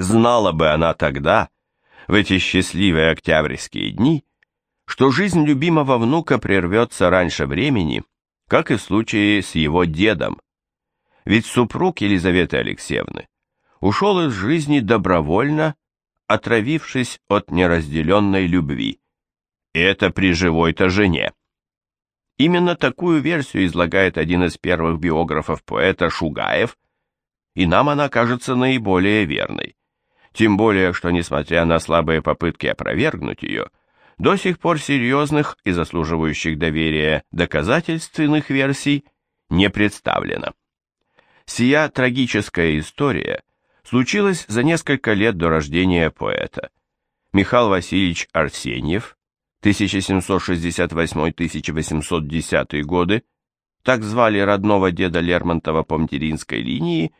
Знала бы она тогда, в эти счастливые октябрьские дни, что жизнь любимого внука прервется раньше времени, как и в случае с его дедом. Ведь супруг Елизаветы Алексеевны ушел из жизни добровольно, отравившись от неразделенной любви. И это при живой-то жене. Именно такую версию излагает один из первых биографов поэта Шугаев, и нам она кажется наиболее верной. Тем более, что, несмотря на слабые попытки опровергнуть ее, до сих пор серьезных и заслуживающих доверия доказательственных версий не представлено. Сия трагическая история случилась за несколько лет до рождения поэта. Михаил Васильевич Арсеньев, 1768-1810 годы, так звали родного деда Лермонтова по материнской линии,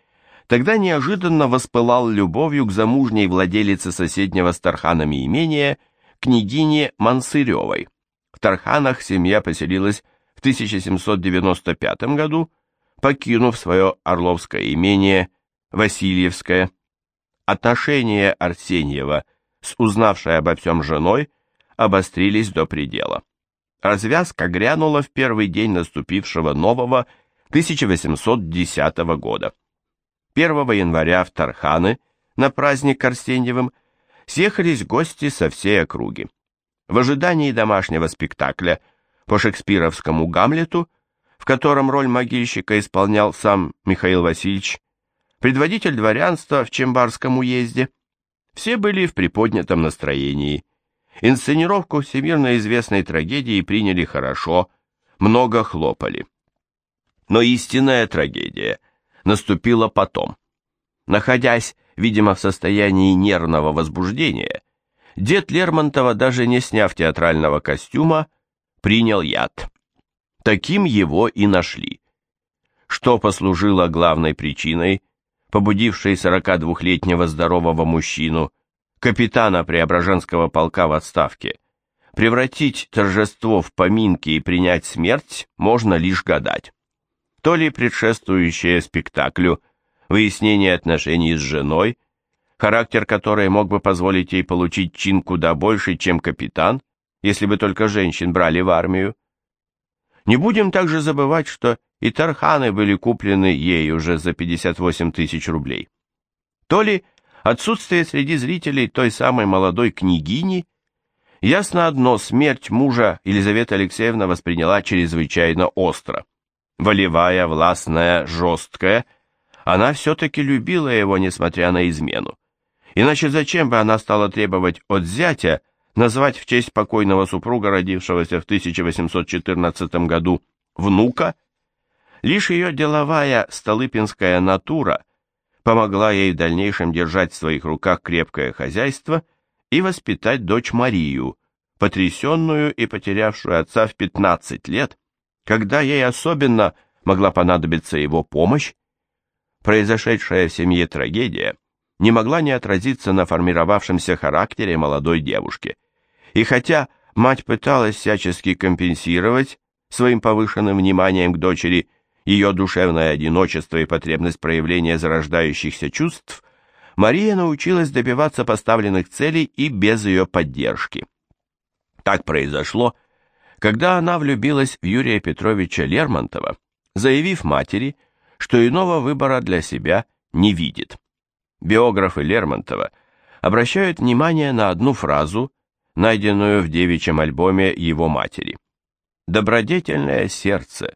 тогда неожиданно воспылал любовью к замужней владелице соседнего с Тарханами имения – княгине Мансыревой. В Тарханах семья поселилась в 1795 году, покинув свое Орловское имение Васильевское. Отношения Арсеньева с узнавшей обо всем женой обострились до предела. Развязка грянула в первый день наступившего нового 1810 года. 1 января в Тарханы на праздник Арсеньевым съехались гости со всей округи. В ожидании домашнего спектакля по шекспировскому «Гамлету», в котором роль могильщика исполнял сам Михаил Васильевич, предводитель дворянства в Чембарском уезде, все были в приподнятом настроении. Инсценировку всемирно известной трагедии приняли хорошо, много хлопали. Но истинная трагедия наступила потом. Находясь видимо, в состоянии нервного возбуждения, дед Лермонтова, даже не сняв театрального костюма, принял яд. Таким его и нашли. Что послужило главной причиной, побудившей 42-летнего здорового мужчину, капитана Преображенского полка в отставке, превратить торжество в поминки и принять смерть можно лишь гадать. То ли предшествующее спектаклю – выяснение отношений с женой, характер которой мог бы позволить ей получить чин куда больше, чем капитан, если бы только женщин брали в армию. Не будем также забывать, что и тарханы были куплены ей уже за 58 тысяч рублей. То ли отсутствие среди зрителей той самой молодой княгини, ясно одно, смерть мужа Елизавета Алексеевна восприняла чрезвычайно остро. Волевая, властная, жесткая – она все-таки любила его, несмотря на измену. Иначе зачем бы она стала требовать от зятя назвать в честь покойного супруга, родившегося в 1814 году, внука? Лишь ее деловая столыпинская натура помогла ей в дальнейшем держать в своих руках крепкое хозяйство и воспитать дочь Марию, потрясенную и потерявшую отца в 15 лет, когда ей особенно могла понадобиться его помощь, произошедшая в семье трагедия не могла не отразиться на формировавшемся характере молодой девушки. И хотя мать пыталась всячески компенсировать своим повышенным вниманием к дочери ее душевное одиночество и потребность проявления зарождающихся чувств, Мария научилась добиваться поставленных целей и без ее поддержки. Так произошло, когда она влюбилась в Юрия Петровича Лермонтова, заявив матери – что иного выбора для себя не видит. Биографы Лермонтова обращают внимание на одну фразу, найденную в девичьем альбоме его матери. «Добродетельное сердце,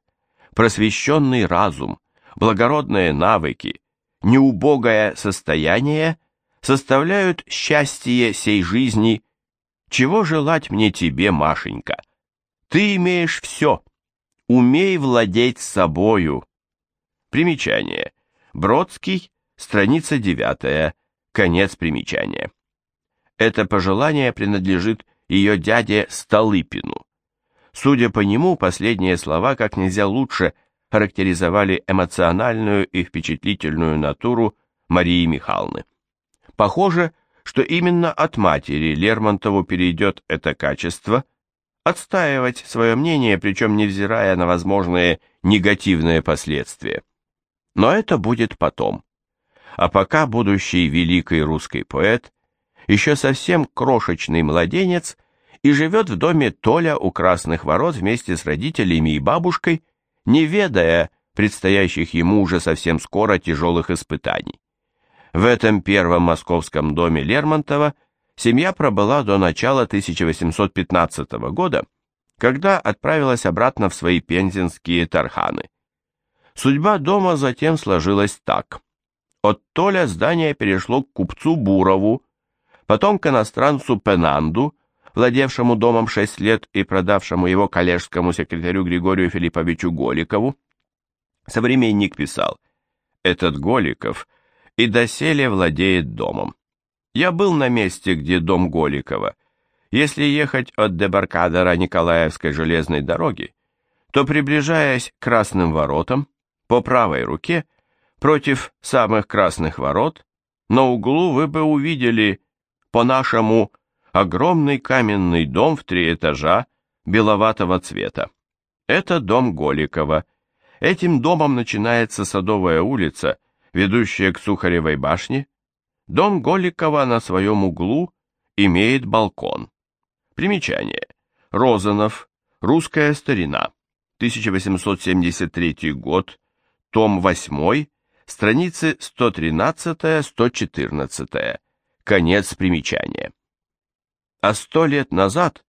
просвещенный разум, благородные навыки, неубогое состояние составляют счастье сей жизни. Чего желать мне тебе, Машенька? Ты имеешь все. Умей владеть собою, Примечание. Бродский, страница 9, конец примечания. Это пожелание принадлежит ее дяде Столыпину. Судя по нему, последние слова как нельзя лучше характеризовали эмоциональную и впечатлительную натуру Марии Михайловны. Похоже, что именно от матери Лермонтову перейдет это качество отстаивать свое мнение, причем невзирая на возможные негативные последствия. Но это будет потом. а пока будущий великий русский поэт еще совсем крошечный младенец и живет в доме Толя у Красных Ворот вместе с родителями и бабушкой, не ведая предстоящих ему уже совсем скоро тяжелых испытаний. В этом первом московском доме Лермонтова семья пробыла до начала 1815 года, когда отправилась обратно в свои пензенские тарханы. Судьба дома затем сложилась так. От Толя здание перешло к купцу Бурову, потом к иностранцу Пенанду, владевшему домом 6 лет и продавшему его коллежскому секретарю Григорию Филипповичу Голикову. Современник писал, «Этот Голиков и доселе владеет домом. Я был на месте, где дом Голикова. Если ехать от дебаркадера Николаевской железной дороги, то, приближаясь к Красным воротам, по правой руке, против самых Красных ворот, на углу вы бы увидели, по-нашему, огромный каменный дом в три этажа беловатого цвета. Это дом Голикова. Этим домом начинается Садовая улица, ведущая к Сухаревой башне. Дом Голикова на своем углу имеет балкон. Примечание. Розанов. Русская старина. 1873 год. Том 8. Страницы 113-114. Конец примечания. А сто лет назад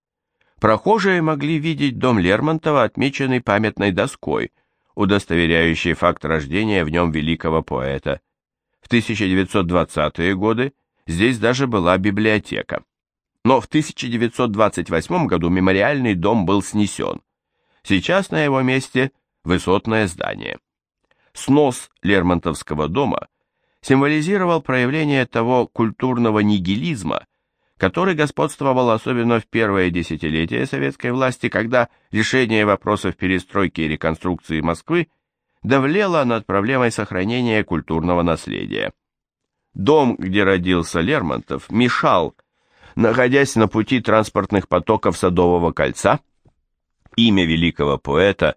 прохожие могли видеть дом Лермонтова, отмеченный памятной доской, удостоверяющей факт рождения в нем великого поэта. В 1920-е годы здесь даже была библиотека но в 1928 году мемориальный дом был снесен. Сейчас на его месте высотное здание. Снос Лермонтовского дома символизировал проявление того культурного нигилизма, который господствовал особенно в первое десятилетие советской власти, когда решение вопросов перестройки и реконструкции Москвы давлело над проблемой сохранения культурного наследия. Дом, где родился Лермонтов, мешал находясь на пути транспортных потоков Садового кольца, имя великого поэта,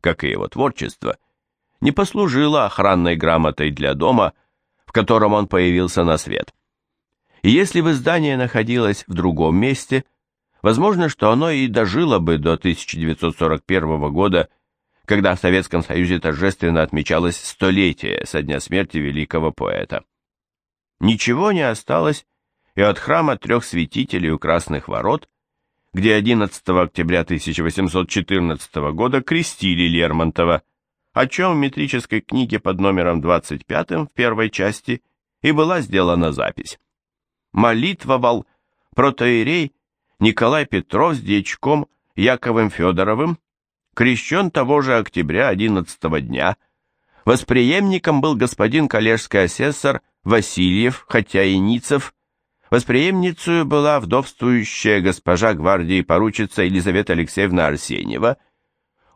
как и его творчество, не послужило охранной грамотой для дома, в котором он появился на свет. И если бы здание находилось в другом месте, возможно, что оно и дожило бы до 1941 года, когда в Советском Союзе торжественно отмечалось столетие со дня смерти великого поэта. Ничего не осталось и от храма трех святителей у Красных Ворот, где 11 октября 1814 года крестили Лермонтова, о чем в метрической книге под номером 25 в первой части и была сделана запись. Молитвовал протоиерей Николай Петров с дьячком Яковым Федоровым, крещен того же октября 11 дня, восприемником был господин коллежский асессор Васильев, хотя и Ницев, Восприемницей была вдовствующая госпожа гвардии поручица Елизавета Алексеевна Арсеньева.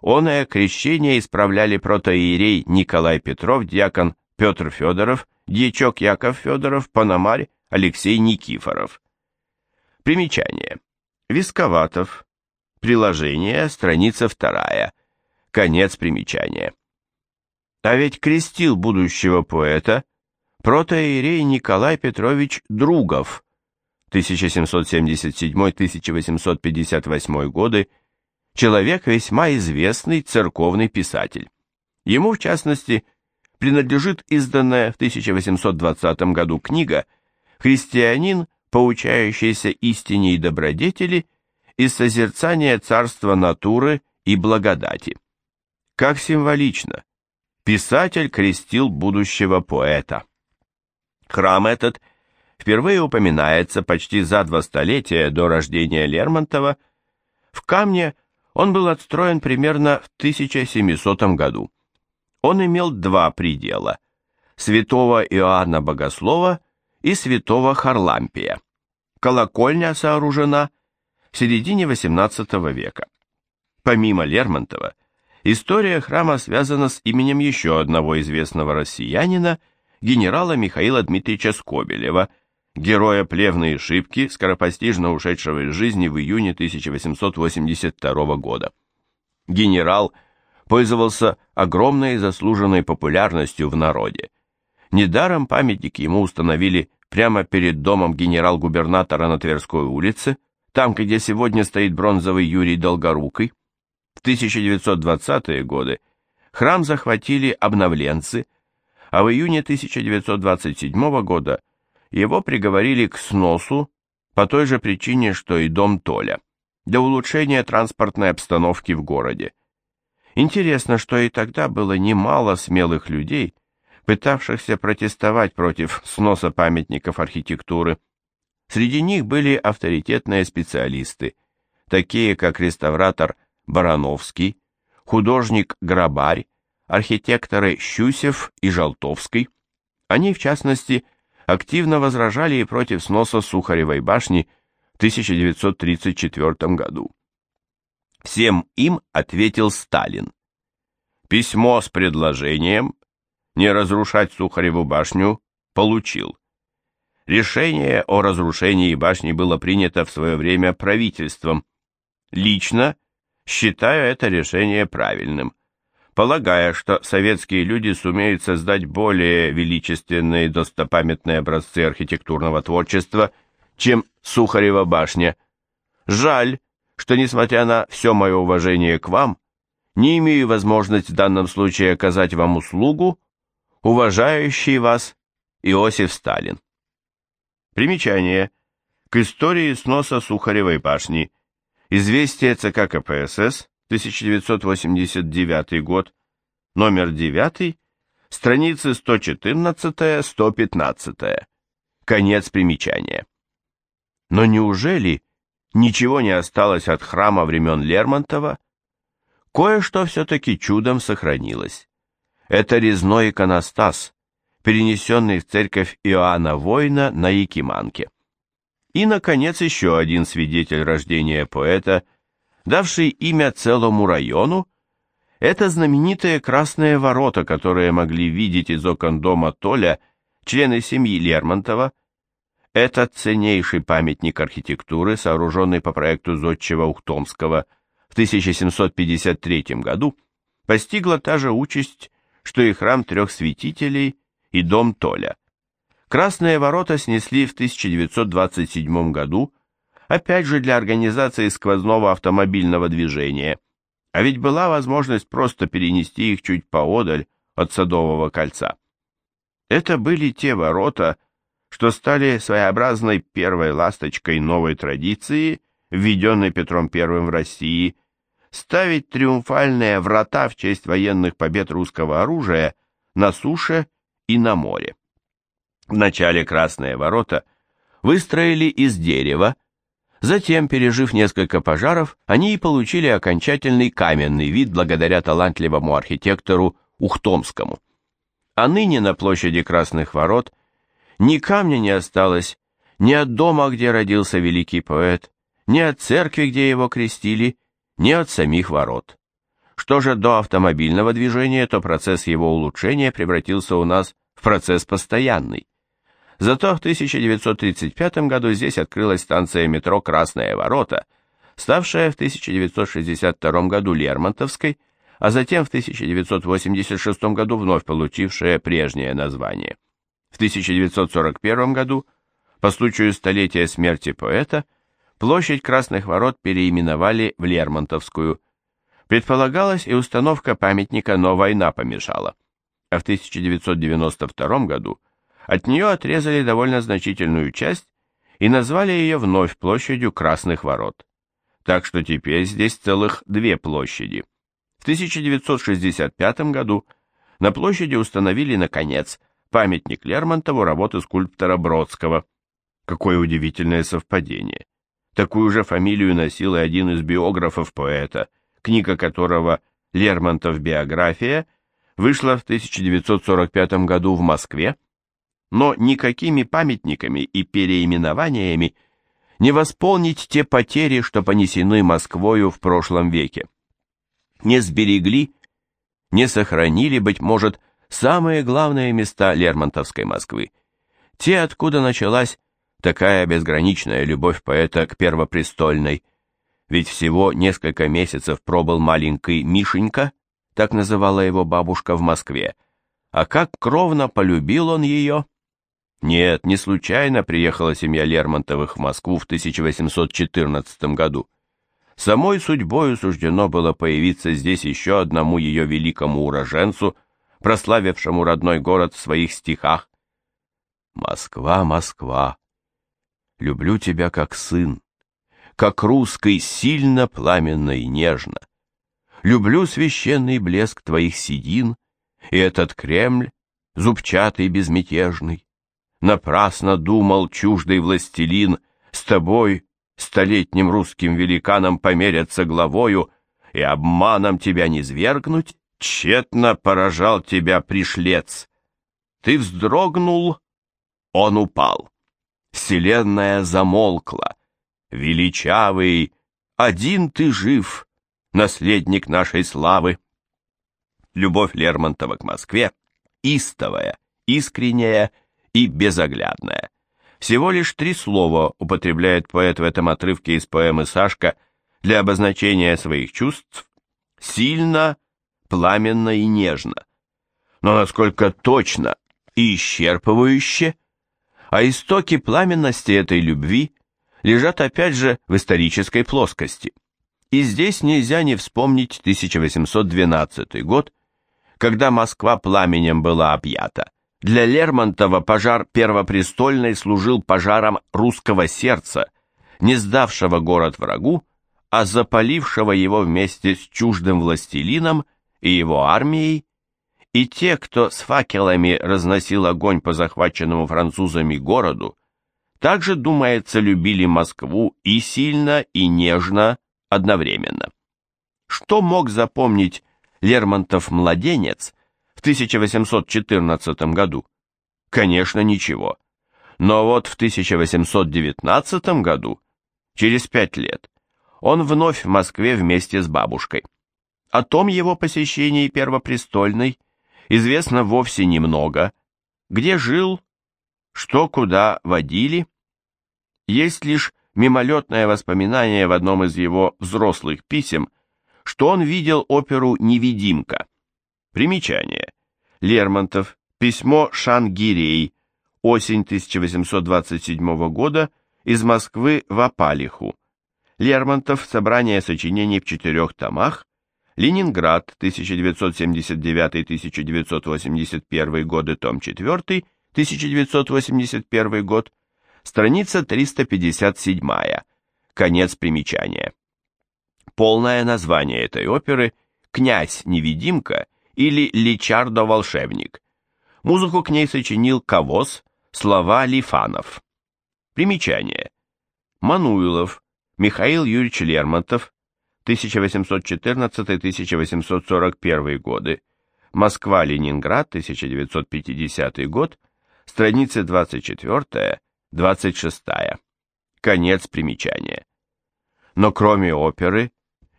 Оное крещение исправляли протоиерей Николай Петров, диакон Петр Федоров, дьячок Яков Федоров, пономарь Алексей Никифоров. Примечание. Висковатов. Приложение, страница вторая. Конец примечания. А ведь крестил будущего поэта протоиерей Николай Петрович Другов, 1777-1858 годы, человек весьма известный церковный писатель. Ему, в частности, принадлежит изданная в 1820 году книга «Христианин, поучающийся истине и добродетели из созерцания царства натуры и благодати». Как символично! Писатель крестил будущего поэта. Храм этот – впервые упоминается почти за два столетия до рождения Лермонтова. В камне он был отстроен примерно в 1700 году. Он имел два предела – святого Иоанна Богослова и святого Харлампия. Колокольня сооружена в середине XVIII века. Помимо Лермонтова, история храма связана с именем еще одного известного россиянина, генерала Михаила Дмитриевича Скобелева – героя плевной шибки, скоропостижно ушедшего из жизни в июне 1882 года. Генерал пользовался огромной заслуженной популярностью в народе. Недаром памятник ему установили прямо перед домом генерал-губернатора на Тверской улице, там, где сегодня стоит бронзовый Юрий Долгорукий. В 1920-е годы храм захватили обновленцы, а в июне 1927 года его приговорили к сносу по той же причине, что и дом Толя, для улучшения транспортной обстановки в городе. Интересно, что и тогда было немало смелых людей, пытавшихся протестовать против сноса памятников архитектуры. Среди них были авторитетные специалисты, такие как реставратор Барановский, художник Грабарь, архитекторы Щусев и Жалтовский. Они, в частности, активно возражали и против сноса Сухаревой башни в 1934 году. Всем им ответил Сталин. Письмо с предложением не разрушать Сухареву башню получил. Решение о разрушении башни было принято в свое время правительством. Лично считаю это решение правильным, полагая, что советские люди сумеют создать более величественные достопамятные образцы архитектурного творчества, чем Сухарева башня. Жаль, что, несмотря на все мое уважение к вам, не имею возможности в данном случае оказать вам услугу, уважающий вас Иосиф Сталин. Примечание. К истории сноса Сухаревой башни. Известие ЦК КПСС, 1989 год, номер 9, страницы 114-115. Конец примечания. Но неужели ничего не осталось от храма времен Лермонтова? Кое-что все-таки чудом сохранилось. Это резной иконостас, перенесенный в церковь Иоанна Воина на Якиманке. И, наконец, еще один свидетель рождения поэта, давший имя целому району, это знаменитые красные ворота, которые могли видеть из окон дома Толя члены семьи Лермонтова, этот ценнейший памятник архитектуры, сооруженный по проекту Зодчего Ухтомского в 1753 году, постигла та же участь, что и храм трех святителей и дом Толя. Красные ворота снесли в 1927 году, опять же для организации сквозного автомобильного движения, а ведь была возможность просто перенести их чуть поодаль от Садового кольца. Это были те ворота, что стали своеобразной первой ласточкой новой традиции, введенной Петром I в России, ставить триумфальные врата в честь военных побед русского оружия на суше и на море. Вначале Красные ворота выстроили из дерева, затем, пережив несколько пожаров, они и получили окончательный каменный вид благодаря талантливому архитектору Ухтомскому. А ныне на площади Красных ворот – ни камня не осталось, ни от дома, где родился великий поэт, ни от церкви, где его крестили, ни от самих ворот. Что же до автомобильного движения, то процесс его улучшения превратился у нас в процесс постоянный. Зато в 1935 году здесь открылась станция метро «Красные ворота», ставшая в 1962 году Лермонтовской, а затем в 1986 году вновь получившая прежнее название. В 1941 году, по случаю столетия смерти поэта, площадь Красных Ворот переименовали в Лермонтовскую. Предполагалась и установка памятника, но война помешала. А в 1992 году от нее отрезали довольно значительную часть и назвали ее вновь площадью Красных Ворот. Так что теперь здесь целых две площади. В 1965 году на площади установили, наконец, памятник Лермонтову работы скульптора Бродского. Какое удивительное совпадение. Такую же фамилию носил и один из биографов поэта, книга которого «Лермонтов. Биография» вышла в 1945 году в Москве, но никакими памятниками и переименованиями не восполнить те потери, что понесены Москвою в прошлом веке. Не сберегли, не сохранили, быть может, самые главные места Лермонтовской Москвы, те, откуда началась такая безграничная любовь поэта к Первопрестольной, ведь всего несколько месяцев пробыл маленький Мишенька, так называла его бабушка в Москве, А как кровно полюбил он ее! Нет, не случайно приехала семья Лермонтовых в Москву в 1814 году. Самой судьбою суждено было появиться здесь еще одному ее великому уроженцу, прославившему родной город в своих стихах. «Москва, Москва, люблю тебя как сын, как русский сильно, пламенно и нежно. Люблю священный блеск твоих седин и этот Кремль, зубчатый безмятежный. Напрасно думал чуждый властелин с тобой, столетним русским великаном, померяться главою и обманом тебя не свергнуть, тщетно поражал тебя пришлец. Ты вздрогнул, он упал. Вселенная замолкла. Величавый, один ты жив, наследник нашей славы. Любовь Лермонтова к Москве истовая, искренняя и безоглядная. Всего лишь три слова употребляет поэт в этом отрывке из поэмы «Сашка» для обозначения своих чувств сильно, пламенно и нежно. Но насколько точно и исчерпывающе, а истоки пламенности этой любви лежат опять же в исторической плоскости. И здесь нельзя не вспомнить 1812 год, когда Москва пламенем была объята. Для Лермонтова пожар Первопрестольной служил пожаром русского сердца, не сдавшего город врагу, а запалившего его вместе с чуждым властелином и его армией, и те, кто с факелами разносил огонь по захваченному французами городу, также, думается, любили Москву и сильно, и нежно одновременно. Что мог запомнить Лермонтов-младенец 1814 году? Конечно, ничего. Но вот в 1819 году, через пять лет, он вновь в Москве вместе с бабушкой. О том его посещении Первопрестольной известно вовсе немного, где жил, что куда водили. Есть лишь мимолетное воспоминание в одном из его взрослых писем, что он видел оперу «Невидимка». Примечание. Лермонтов. Письмо Шангирей. Осень 1827 года. Из Москвы в Апалиху. Лермонтов. Собрание сочинений в четырех томах. Ленинград. 1979-1981 годы. Том 4. 1981 год. Страница 357. Конец примечания. Полное название этой оперы «Князь-невидимка» или «Личардо-волшебник». Музыку к ней сочинил Кавоз, слова Лифанов. Примечание. Мануилов, Михаил Юрьевич Лермонтов, 1814-1841 годы, Москва-Ленинград, 1950 год, страницы 24-26. Конец примечания. Но кроме оперы,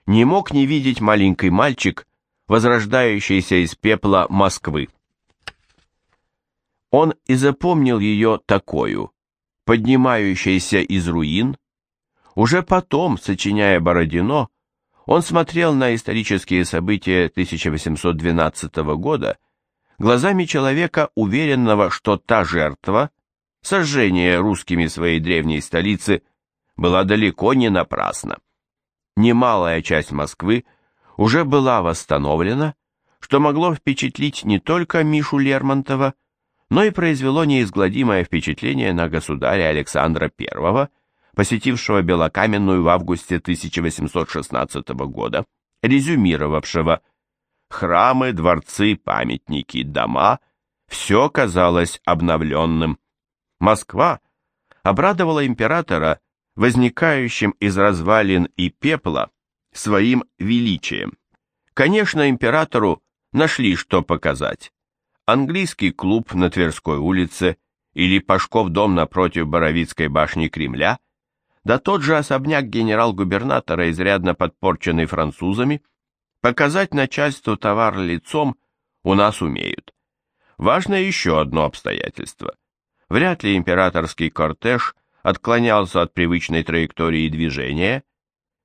не мог не видеть маленький мальчик, возрождающийся из пепла Москвы. Он и запомнил ее такую, поднимающейся из руин. Уже потом, сочиняя Бородино, он смотрел на исторические события 1812 года глазами человека, уверенного, что та жертва, сожжение русскими своей древней столицы, была далеко не напрасна. Немалая часть Москвы уже была восстановлена, что могло впечатлить не только Мишу Лермонтова, но и произвело неизгладимое впечатление на государя Александра I, посетившего Белокаменную в августе 1816 года, резюмировавшего «Храмы, дворцы, памятники, дома – все казалось обновленным». Москва обрадовала императора возникающим из развалин и пепла, своим величием. Конечно, императору нашли что показать. Английский клуб на Тверской улице или Пашков дом напротив Боровицкой башни Кремля, да тот же особняк генерал-губернатора, изрядно подпорченный французами, показать начальству товар лицом у нас умеют. Важно еще одно обстоятельство. Вряд ли императорский кортеж – отклонялся от привычной траектории движения,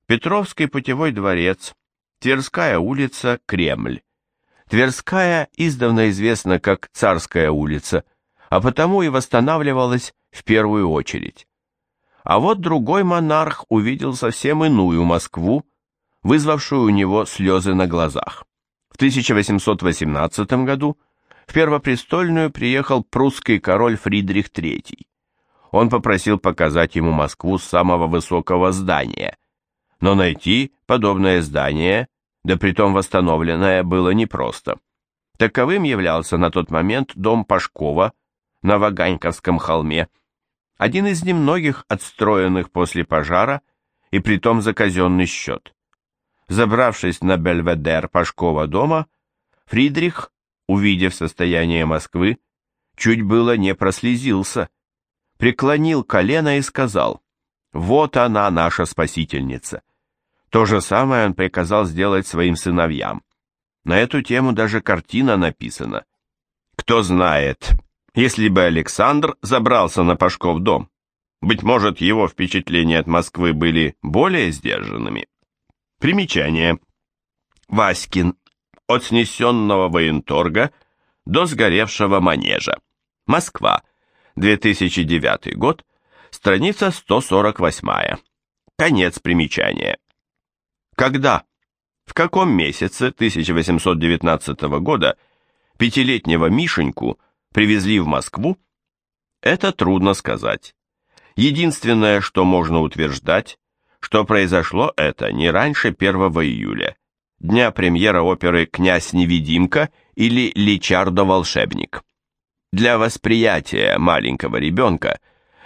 Петровский путевой дворец, Тверская улица, Кремль. Тверская издавна известна как Царская улица, а потому и восстанавливалась в первую очередь. А вот другой монарх увидел совсем иную Москву, вызвавшую у него слезы на глазах. В 1818 году в Первопрестольную приехал прусский король Фридрих III. Он попросил показать ему Москву с самого высокого здания. Но найти подобное здание, да притом восстановленное, было непросто. Таковым являлся на тот момент дом Пашкова на Ваганьковском холме, один из немногих отстроенных после пожара и притом за казенный счет. Забравшись на бельведер Пашкова дома, Фридрих, увидев состояние Москвы, чуть было не прослезился, преклонил колено и сказал, «Вот она, наша спасительница». То же самое он приказал сделать своим сыновьям. На эту тему даже картина написана. Кто знает, если бы Александр забрался на Пашков дом, быть может, его впечатления от Москвы были более сдержанными. Примечание. Васькин. От снесенного военторга до сгоревшего манежа. Москва. 2009 год. Страница 148. Конец примечания. Когда? В каком месяце 1819 года пятилетнего Мишеньку привезли в Москву? Это трудно сказать. Единственное, что можно утверждать, что произошло это не раньше 1 июля, дня премьера оперы «Князь-невидимка» или «Личардо-волшебник». Для восприятия маленького ребенка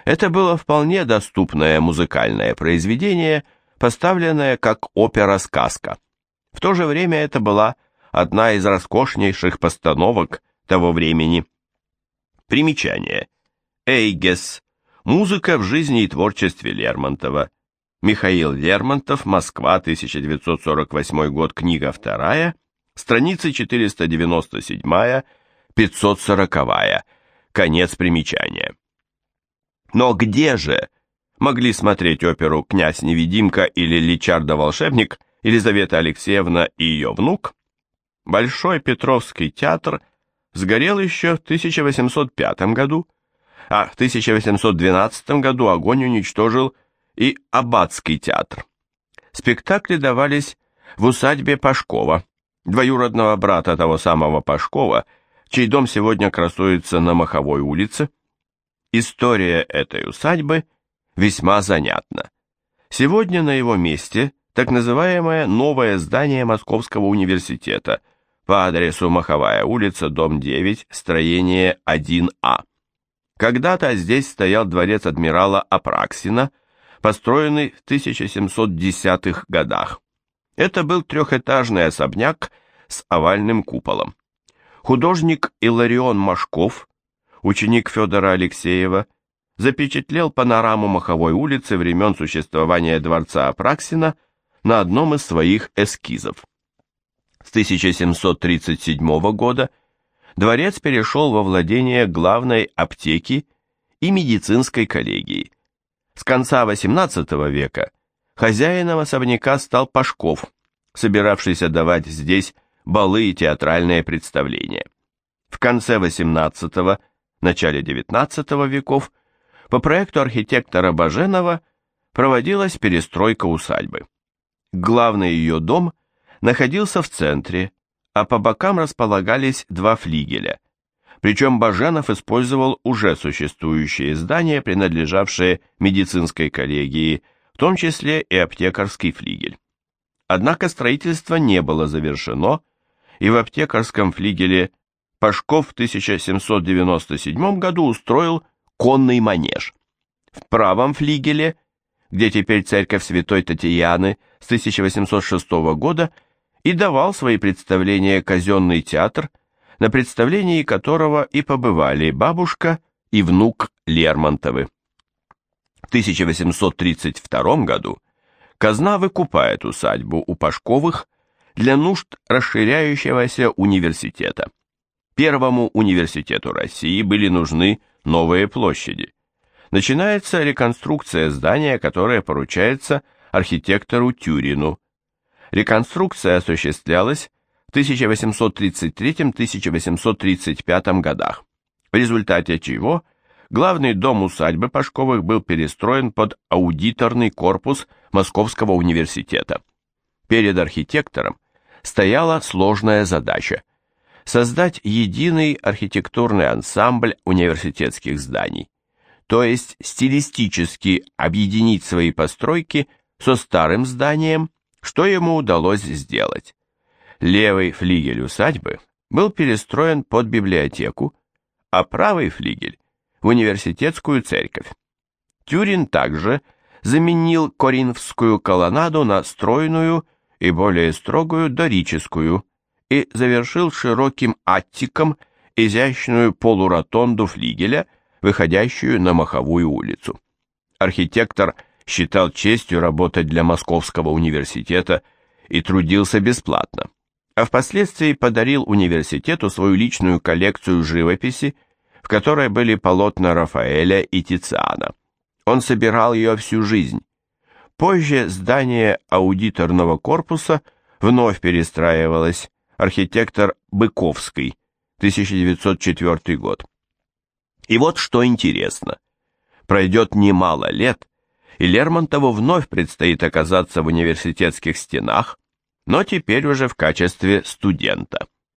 это было вполне доступное музыкальное произведение, поставленное как опера-сказка. В то же время это была одна из роскошнейших постановок того времени. Примечание. Эйгес. Музыка в жизни и творчестве Лермонтова. Михаил Лермонтов, Москва, 1948 год, книга вторая, страницы 497-540, конец примечания. Но где же могли смотреть оперу «Князь-невидимка» или «Личардо-волшебник» Елизавета Алексеевна и ее внук? Большой Петровский театр сгорел еще в 1805 году, а в 1812 году огонь уничтожил и Аббатский театр. Спектакли давались в усадьбе Пашкова, двоюродного брата того самого Пашкова, чей дом сегодня красуется на Маховой улице. История этой усадьбы весьма занятна. Сегодня на его месте так называемое новое здание Московского университета по адресу Маховая улица, дом 9, строение 1А. Когда-то здесь стоял дворец адмирала Апраксина – построенный в 1710-х годах. Это был трехэтажный особняк с овальным куполом. Художник Иларион Машков, ученик Федора Алексеева, запечатлел панораму Маховой улицы времен существования дворца Апраксина на одном из своих эскизов. С 1737 года дворец перешел во владение главной аптеки и медицинской коллегии. С конца XVIII века хозяином особняка стал Пашков, собиравшийся давать здесь балы и театральные представления. В конце XVIII – начале XIX веков по проекту архитектора Баженова проводилась перестройка усадьбы. Главный ее дом находился в центре, а по бокам располагались два флигеля. Причем Баженов использовал уже существующие здания, принадлежавшие медицинской коллегии, в том числе и аптекарский флигель. Однако строительство не было завершено, и в аптекарском флигеле Пашков в 1797 году устроил конный манеж. В правом флигеле, где теперь церковь святой Татьяны с 1806 года, и давал свои представления казенный театр – на представлении которого и побывали бабушка и внук Лермонтовы. В 1832 году казна выкупает усадьбу у Пашковых для нужд расширяющегося университета. Первому университету России были нужны новые площади. Начинается реконструкция здания, которое поручается архитектору Тюрину. Реконструкция осуществлялась в 1833-1835 годах, в результате чего главный дом усадьбы Пашковых был перестроен под аудиторный корпус Московского университета. Перед архитектором стояла сложная задача – создать единый архитектурный ансамбль университетских зданий, то есть стилистически объединить свои постройки со старым зданием, что ему удалось сделать. Левый флигель усадьбы был перестроен под библиотеку, а правый флигель – в университетскую церковь. Тюрин также заменил Коринфскую колоннаду на стройную и более строгую дорическую и завершил широким аттиком изящную полуротонду флигеля, выходящую на Маховую улицу. Архитектор считал честью работать для Московского университета и трудился бесплатно а впоследствии подарил университету свою личную коллекцию живописи, в которой были полотна Рафаэля и Тициана. Он собирал ее всю жизнь. Позже здание аудиторного корпуса вновь перестраивалось, архитектор Быковский, 1904 год. И вот что интересно. Пройдет немало лет, и Лермонтову вновь предстоит оказаться в университетских стенах, но теперь уже в качестве студента.